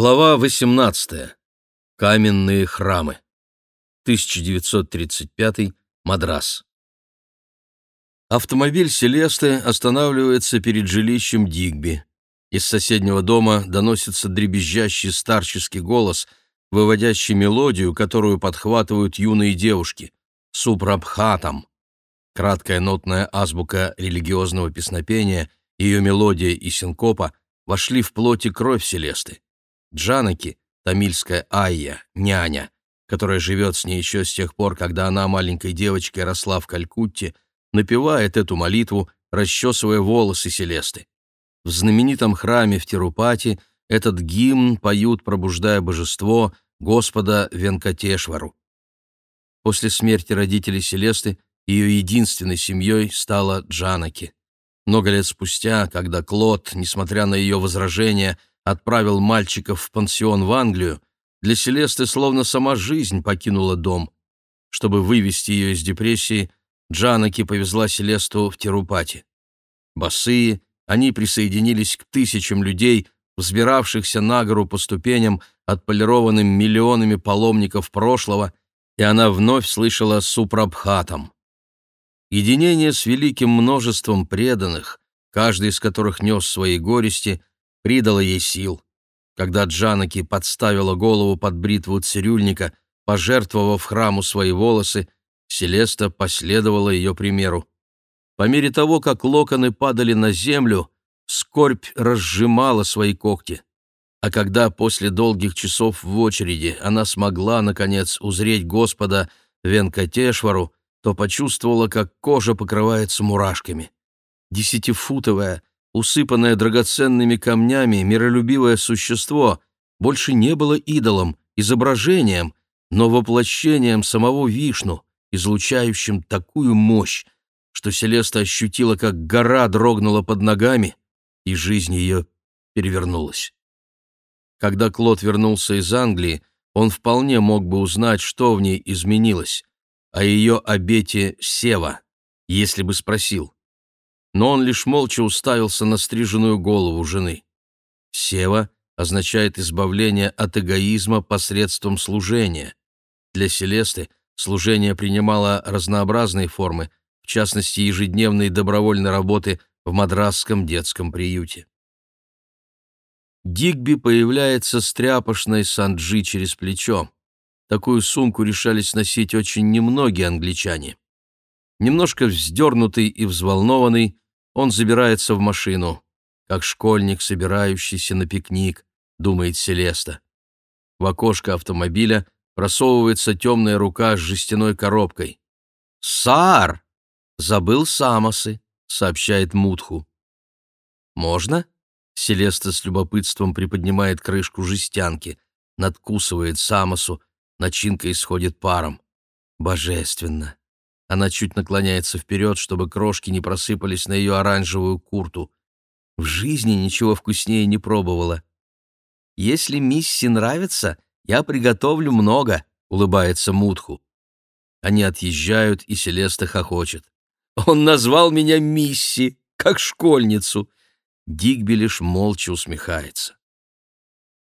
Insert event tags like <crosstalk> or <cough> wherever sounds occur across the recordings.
Глава 18. Каменные храмы. 1935. Мадрас. Автомобиль Селесты останавливается перед жилищем Дигби. Из соседнего дома доносится дребезжащий старческий голос, выводящий мелодию, которую подхватывают юные девушки — супрабхатам. Краткая нотная азбука религиозного песнопения, ее мелодия и синкопа вошли в плоть и кровь Селесты. Джанаки, тамильская Айя, няня, которая живет с ней еще с тех пор, когда она маленькой девочкой росла в Калькутте, напевает эту молитву, расчесывая волосы Селесты. В знаменитом храме в Тирупати этот гимн поют, пробуждая божество Господа Венкатешвару. После смерти родителей Селесты ее единственной семьей стала Джанаки. Много лет спустя, когда Клод, несмотря на ее возражения, отправил мальчиков в пансион в Англию, для Селесты словно сама жизнь покинула дом. Чтобы вывести ее из депрессии, Джанаки повезла Селесту в Терупати. Босые, они присоединились к тысячам людей, взбиравшихся на гору по ступеням, отполированным миллионами паломников прошлого, и она вновь слышала супрабхатом. Единение с великим множеством преданных, каждый из которых нес свои горести, придало ей сил. Когда Джанаки подставила голову под бритву цирюльника, пожертвовав храму свои волосы, Селеста последовала ее примеру. По мере того, как локоны падали на землю, скорбь разжимала свои когти. А когда после долгих часов в очереди она смогла, наконец, узреть Господа Венкатешвару, то почувствовала, как кожа покрывается мурашками. Десятифутовая, усыпанное драгоценными камнями миролюбивое существо больше не было идолом, изображением, но воплощением самого Вишну, излучающим такую мощь, что Селеста ощутила, как гора дрогнула под ногами, и жизнь ее перевернулась. Когда Клод вернулся из Англии, он вполне мог бы узнать, что в ней изменилось, о ее обете Сева, если бы спросил но он лишь молча уставился на стриженную голову жены. Сева означает избавление от эгоизма посредством служения. Для Селесты служение принимало разнообразные формы, в частности, ежедневной добровольной работы в мадрасском детском приюте. Дигби появляется с тряпошной санджи через плечо. Такую сумку решались носить очень немногие англичане. Немножко вздернутый и взволнованный, он забирается в машину, как школьник, собирающийся на пикник, думает Селеста. В окошко автомобиля просовывается темная рука с жестяной коробкой. «Саар! Забыл самосы», — сообщает Мутху. «Можно?» — Селеста с любопытством приподнимает крышку жестянки, надкусывает самосу, начинка исходит паром. Божественно! Она чуть наклоняется вперед, чтобы крошки не просыпались на ее оранжевую курту. В жизни ничего вкуснее не пробовала. «Если Мисси нравится, я приготовлю много», — улыбается Мутху. Они отъезжают, и Селеста хохочет. «Он назвал меня Мисси, как школьницу!» Дигби лишь молча усмехается.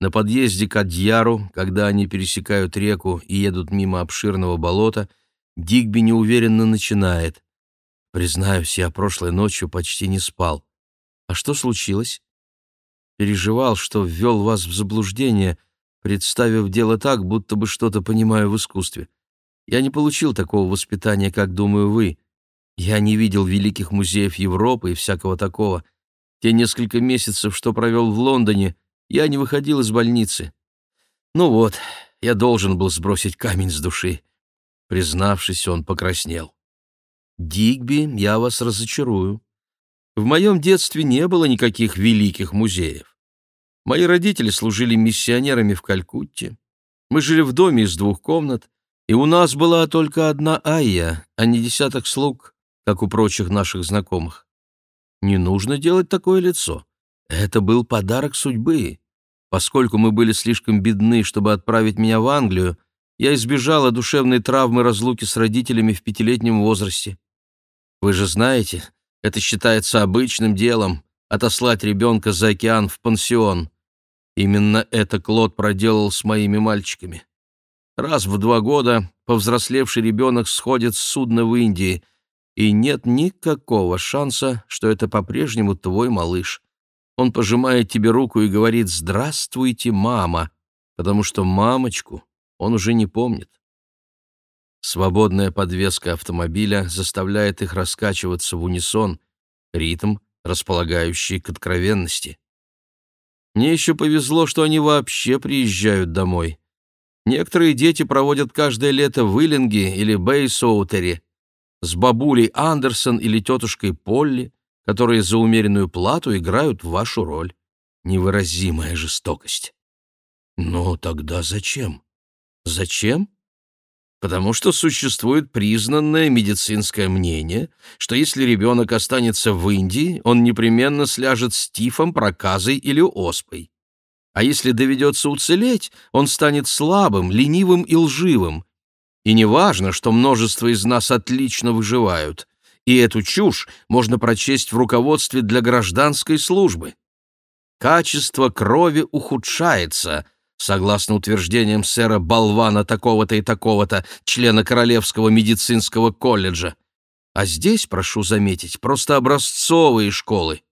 На подъезде к Адьяру, когда они пересекают реку и едут мимо обширного болота, Дигби неуверенно начинает. «Признаюсь, я прошлой ночью почти не спал. А что случилось?» «Переживал, что ввел вас в заблуждение, представив дело так, будто бы что-то понимаю в искусстве. Я не получил такого воспитания, как, думаю, вы. Я не видел великих музеев Европы и всякого такого. Те несколько месяцев, что провел в Лондоне, я не выходил из больницы. Ну вот, я должен был сбросить камень с души. Признавшись, он покраснел. «Дигби, я вас разочарую. В моем детстве не было никаких великих музеев. Мои родители служили миссионерами в Калькутте. Мы жили в доме из двух комнат, и у нас была только одна Айя, а не десяток слуг, как у прочих наших знакомых. Не нужно делать такое лицо. Это был подарок судьбы. Поскольку мы были слишком бедны, чтобы отправить меня в Англию, я избежала душевной травмы разлуки с родителями в пятилетнем возрасте. Вы же знаете, это считается обычным делом — отослать ребенка за океан в пансион. Именно это Клод проделал с моими мальчиками. Раз в два года повзрослевший ребенок сходит с судна в Индии, и нет никакого шанса, что это по-прежнему твой малыш. Он пожимает тебе руку и говорит «Здравствуйте, мама», потому что мамочку он уже не помнит. Свободная подвеска автомобиля заставляет их раскачиваться в унисон, ритм, располагающий к откровенности. Мне еще повезло, что они вообще приезжают домой. Некоторые дети проводят каждое лето в Иллинге или Бейсоутере с бабулей Андерсон или тетушкой Полли, которые за умеренную плату играют вашу роль. Невыразимая жестокость. Но тогда зачем? Зачем? Потому что существует признанное медицинское мнение, что если ребенок останется в Индии, он непременно сляжет с тифом, проказой или оспой. А если доведется уцелеть, он станет слабым, ленивым и лживым. И не важно, что множество из нас отлично выживают. И эту чушь можно прочесть в руководстве для гражданской службы. Качество крови ухудшается – согласно утверждениям сэра Болвана такого-то и такого-то, члена Королевского медицинского колледжа. А здесь, прошу заметить, просто образцовые школы.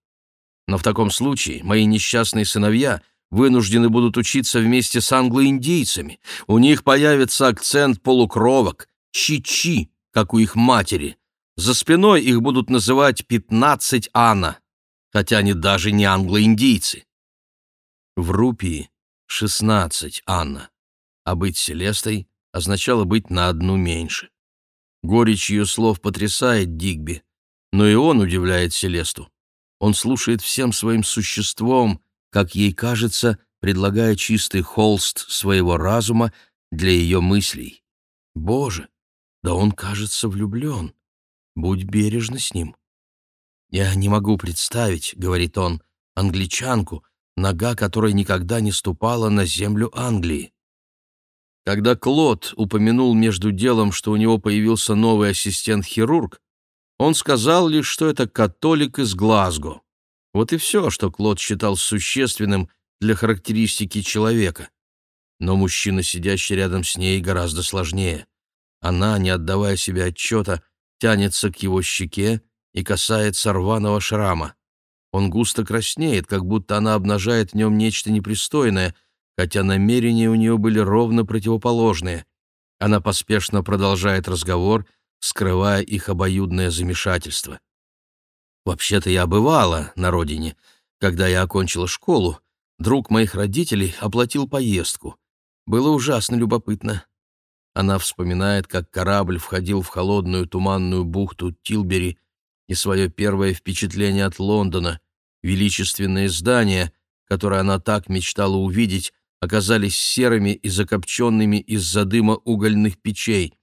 Но в таком случае мои несчастные сыновья вынуждены будут учиться вместе с англоиндийцами. У них появится акцент полукровок, чи-чи, как у их матери. За спиной их будут называть «пятнадцать Анна», хотя они даже не англоиндийцы. В Рупии Шестнадцать, Анна. А быть Селестой означало быть на одну меньше. Горечь ее слов потрясает Дигби, но и он удивляет Селесту. Он слушает всем своим существом, как ей кажется, предлагая чистый холст своего разума для ее мыслей. Боже, да он, кажется, влюблен. Будь бережна с ним. «Я не могу представить», — говорит он, — «англичанку, нога которой никогда не ступала на землю Англии. Когда Клод упомянул между делом, что у него появился новый ассистент-хирург, он сказал лишь, что это католик из Глазго. Вот и все, что Клод считал существенным для характеристики человека. Но мужчина, сидящий рядом с ней, гораздо сложнее. Она, не отдавая себе отчета, тянется к его щеке и касается рваного шрама. Он густо краснеет, как будто она обнажает в нем нечто непристойное, хотя намерения у нее были ровно противоположные. Она поспешно продолжает разговор, скрывая их обоюдное замешательство. «Вообще-то я бывала на родине. Когда я окончила школу, друг моих родителей оплатил поездку. Было ужасно любопытно. Она вспоминает, как корабль входил в холодную туманную бухту Тилбери и свое первое впечатление от Лондона, Величественные здания, которые она так мечтала увидеть, оказались серыми и закопченными из-за дыма угольных печей.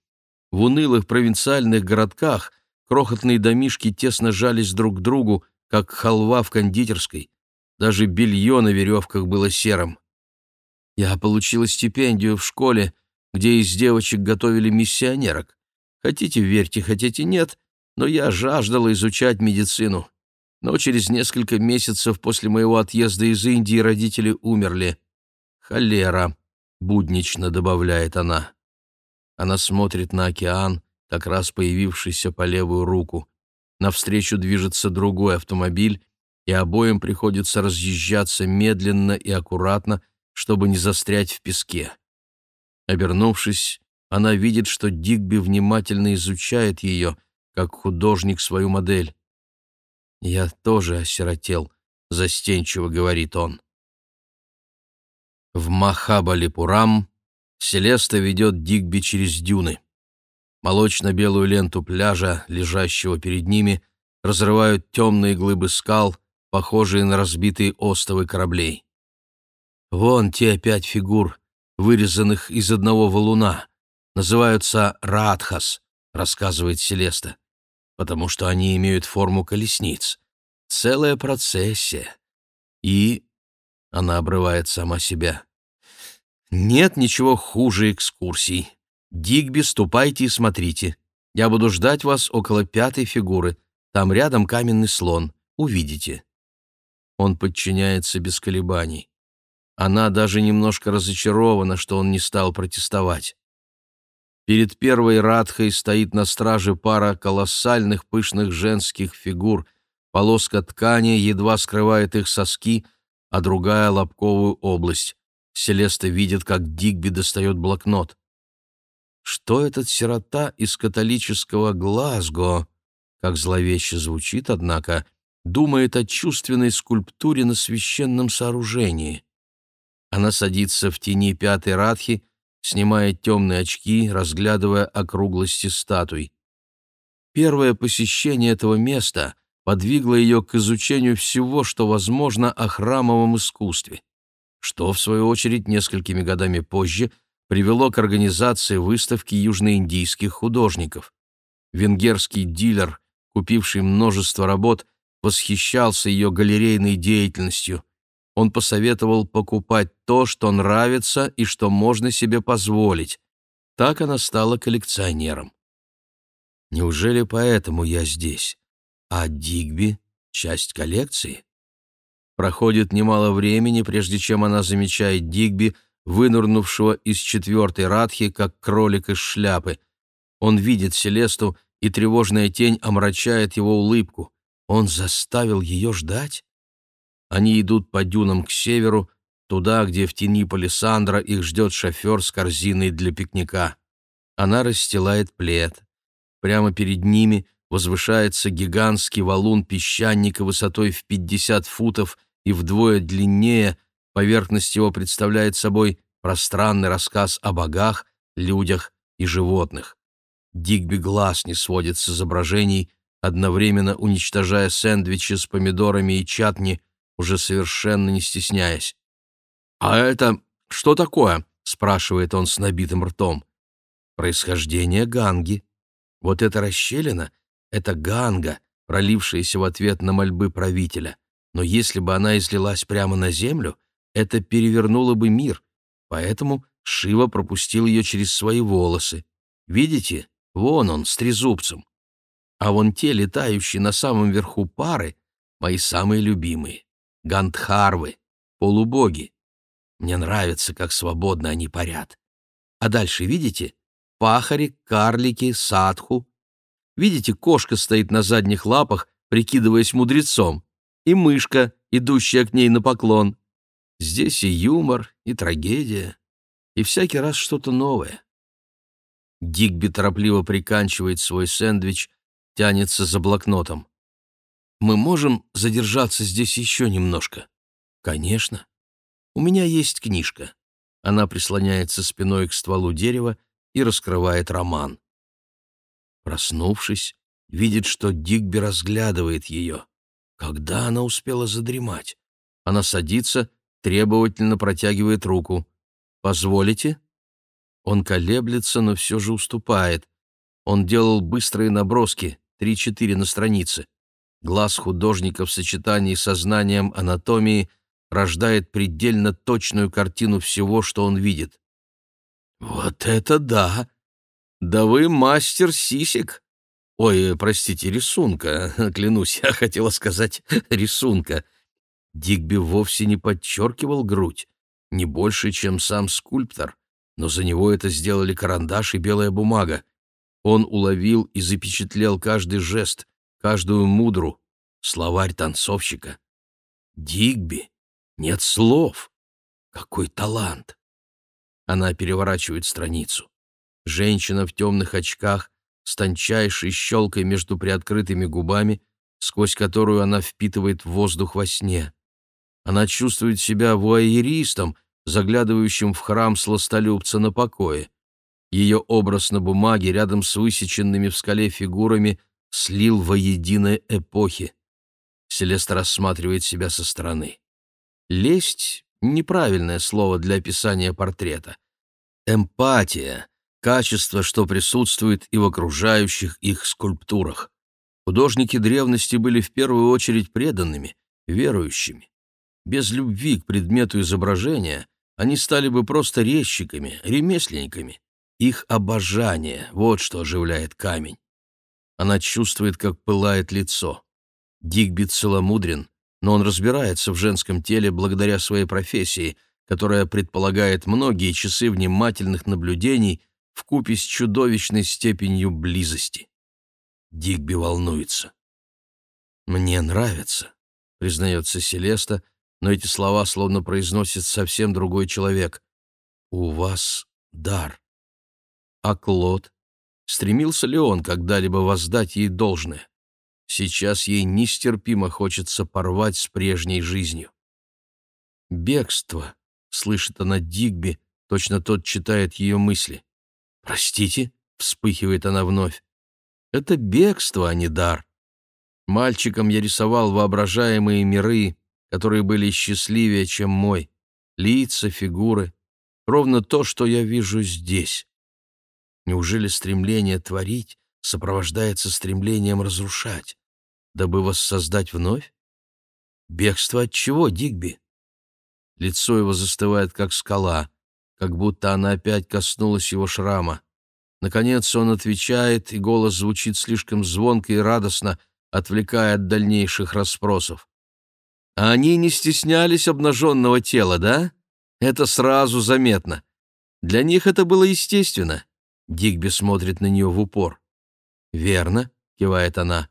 В унылых провинциальных городках крохотные домишки тесно жались друг к другу, как халва в кондитерской. Даже белье на веревках было серым. Я получила стипендию в школе, где из девочек готовили миссионерок. Хотите верьте, хотите нет, но я жаждала изучать медицину но через несколько месяцев после моего отъезда из Индии родители умерли. Холера, буднично добавляет она. Она смотрит на океан, как раз появившийся по левую руку. Навстречу движется другой автомобиль, и обоим приходится разъезжаться медленно и аккуратно, чтобы не застрять в песке. Обернувшись, она видит, что Дигби внимательно изучает ее, как художник свою модель. «Я тоже осиротел», — застенчиво говорит он. В Махабалипурам Селеста ведет Дигби через дюны. Молочно-белую ленту пляжа, лежащего перед ними, разрывают темные глыбы скал, похожие на разбитые остовы кораблей. Вон те пять фигур, вырезанных из одного валуна, называются Радхас, рассказывает Селеста потому что они имеют форму колесниц. Целая процессия. И... Она обрывает сама себя. Нет ничего хуже экскурсий. Дигби, ступайте и смотрите. Я буду ждать вас около пятой фигуры. Там рядом каменный слон. Увидите. Он подчиняется без колебаний. Она даже немножко разочарована, что он не стал протестовать. Перед первой радхой стоит на страже пара колоссальных пышных женских фигур. Полоска ткани едва скрывает их соски, а другая — лобковую область. Селеста видит, как Дигби достает блокнот. Что этот сирота из католического Глазго, как зловеще звучит, однако, думает о чувственной скульптуре на священном сооружении? Она садится в тени пятой радхи, снимая темные очки, разглядывая округлости статуй. Первое посещение этого места подвигло ее к изучению всего, что возможно о храмовом искусстве, что, в свою очередь, несколькими годами позже привело к организации выставки южноиндийских художников. Венгерский дилер, купивший множество работ, восхищался ее галерейной деятельностью – он посоветовал покупать то, что нравится и что можно себе позволить. Так она стала коллекционером. Неужели поэтому я здесь? А Дигби — часть коллекции? Проходит немало времени, прежде чем она замечает Дигби, вынырнувшего из четвертой радхи, как кролик из шляпы. Он видит Селесту, и тревожная тень омрачает его улыбку. Он заставил ее ждать? Они идут по дюнам к северу, туда, где в тени палисандра их ждет шофер с корзиной для пикника. Она расстилает плед. Прямо перед ними возвышается гигантский валун песчаника высотой в 50 футов и вдвое длиннее, поверхность его представляет собой пространный рассказ о богах, людях и животных. Дигби глаз не сводит с изображений, одновременно уничтожая сэндвичи с помидорами и чатни — уже совершенно не стесняясь. «А это что такое?» — спрашивает он с набитым ртом. «Происхождение ганги. Вот эта расщелина — это ганга, пролившаяся в ответ на мольбы правителя. Но если бы она излилась прямо на землю, это перевернуло бы мир, поэтому Шива пропустил ее через свои волосы. Видите? Вон он, с трезубцем. А вон те, летающие на самом верху пары, мои самые любимые гандхарвы, полубоги. Мне нравится, как свободно они парят. А дальше, видите? Пахари, карлики, садху. Видите, кошка стоит на задних лапах, прикидываясь мудрецом, и мышка, идущая к ней на поклон. Здесь и юмор, и трагедия, и всякий раз что-то новое. Дигби торопливо приканчивает свой сэндвич, тянется за блокнотом. Мы можем задержаться здесь еще немножко? Конечно. У меня есть книжка. Она прислоняется спиной к стволу дерева и раскрывает роман. Проснувшись, видит, что Дигби разглядывает ее. Когда она успела задремать? Она садится, требовательно протягивает руку. «Позволите?» Он колеблется, но все же уступает. Он делал быстрые наброски, три-четыре на странице. Глаз художника в сочетании со знанием анатомии рождает предельно точную картину всего, что он видит. «Вот это да! Да вы мастер сисек!» «Ой, простите, рисунка. <laughs> Клянусь, я хотела сказать <laughs> рисунка». Дигби вовсе не подчеркивал грудь, не больше, чем сам скульптор, но за него это сделали карандаш и белая бумага. Он уловил и запечатлел каждый жест, каждую мудру, словарь танцовщика. Дигби, нет слов. Какой талант! Она переворачивает страницу. Женщина в темных очках, с тончайшей щелкой между приоткрытыми губами, сквозь которую она впитывает воздух во сне. Она чувствует себя вуайеристом, заглядывающим в храм сластолюбца на покое. Ее образ на бумаге рядом с высеченными в скале фигурами слил воедино эпохи. Селеста рассматривает себя со стороны. Лесть — неправильное слово для описания портрета. Эмпатия — качество, что присутствует и в окружающих их скульптурах. Художники древности были в первую очередь преданными, верующими. Без любви к предмету изображения они стали бы просто резчиками, ремесленниками. Их обожание — вот что оживляет камень. Она чувствует, как пылает лицо. Дигби целомудрен, но он разбирается в женском теле благодаря своей профессии, которая предполагает многие часы внимательных наблюдений вкупе с чудовищной степенью близости. Дигби волнуется. «Мне нравится», — признается Селеста, но эти слова словно произносит совсем другой человек. «У вас дар». А Клод? Стремился ли он когда-либо воздать ей должное? Сейчас ей нестерпимо хочется порвать с прежней жизнью. «Бегство», — слышит она Дигби, точно тот читает ее мысли. «Простите», — вспыхивает она вновь. «Это бегство, а не дар. Мальчиком я рисовал воображаемые миры, которые были счастливее, чем мой. Лица, фигуры. Ровно то, что я вижу здесь. Неужели стремление творить сопровождается стремлением разрушать, дабы воссоздать вновь? Бегство от чего, Дигби? Лицо его застывает, как скала, как будто она опять коснулась его шрама. Наконец он отвечает, и голос звучит слишком звонко и радостно, отвлекая от дальнейших расспросов. А они не стеснялись обнаженного тела, да? Это сразу заметно. Для них это было естественно. Дигби смотрит на нее в упор. «Верно», — кивает она.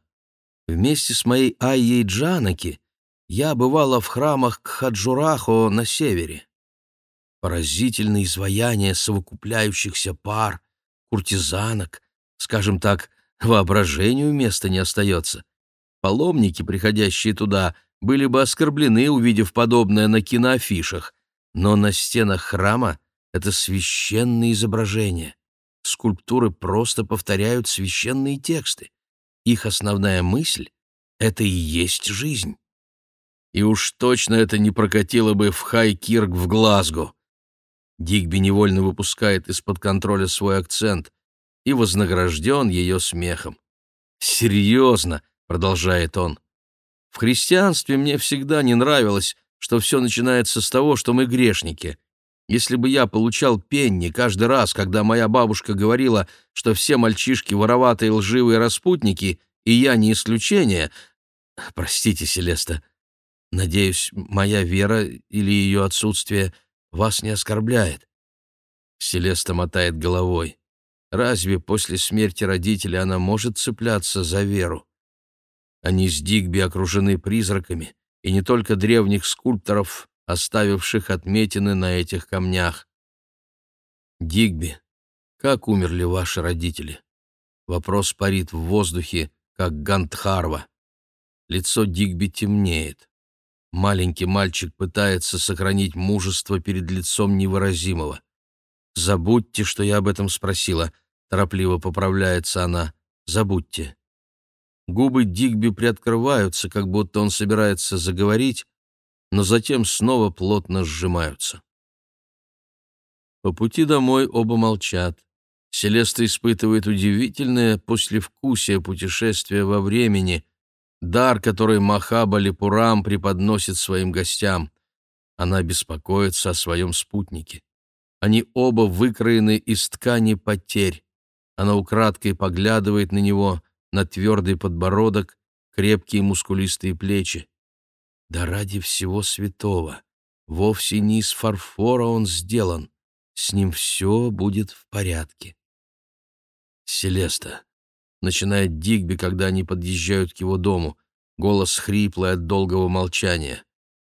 «Вместе с моей Айей Джанаки я бывала в храмах Кхаджурахо на севере. Поразительное изваяние совокупляющихся пар, куртизанок, скажем так, воображению места не остается. Паломники, приходящие туда, были бы оскорблены, увидев подобное на киноафишах, но на стенах храма это священные изображения. Скульптуры просто повторяют священные тексты. Их основная мысль — это и есть жизнь. И уж точно это не прокатило бы в Хай-Кирк в Глазго. Дигби невольно выпускает из-под контроля свой акцент и вознагражден ее смехом. «Серьезно», — продолжает он, — «в христианстве мне всегда не нравилось, что все начинается с того, что мы грешники. Если бы я получал пенни каждый раз, когда моя бабушка говорила, что все мальчишки вороватые лживые распутники, и я не исключение... <sniffs> Простите, Селеста, надеюсь, моя вера или ее отсутствие вас не оскорбляет. Селеста мотает головой. Разве после смерти родителей она может цепляться за веру? Они с Дигби окружены призраками, и не только древних скульпторов, оставивших отметины на этих камнях. Дигби, как умерли ваши родители? Вопрос парит в воздухе, как Гандхарва. Лицо Дигби темнеет. Маленький мальчик пытается сохранить мужество перед лицом невыразимого. «Забудьте, что я об этом спросила», — торопливо поправляется она. «Забудьте». Губы Дигби приоткрываются, как будто он собирается заговорить, но затем снова плотно сжимаются. По пути домой оба молчат. Селеста испытывает удивительное послевкусие путешествия во времени, дар, который Махабали Пурам преподносит своим гостям. Она беспокоится о своем спутнике. Они оба выкроены из ткани потерь. Она украдкой поглядывает на него, на твердый подбородок, крепкие мускулистые плечи. Да ради всего святого! Вовсе не из фарфора он сделан. С ним все будет в порядке. Селеста. Начинает Дигби, когда они подъезжают к его дому. Голос хриплый от долгого молчания.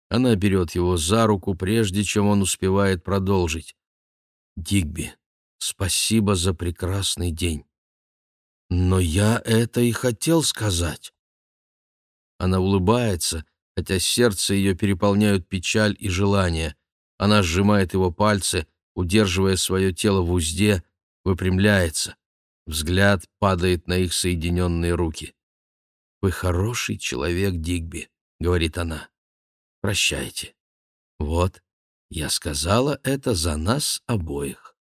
Она берет его за руку, прежде чем он успевает продолжить. «Дигби, спасибо за прекрасный день». «Но я это и хотел сказать». Она улыбается, хотя сердце ее переполняют печаль и желание. Она сжимает его пальцы, удерживая свое тело в узде, выпрямляется. Взгляд падает на их соединенные руки. «Вы хороший человек, Дигби», — говорит она. «Прощайте». «Вот, я сказала это за нас обоих».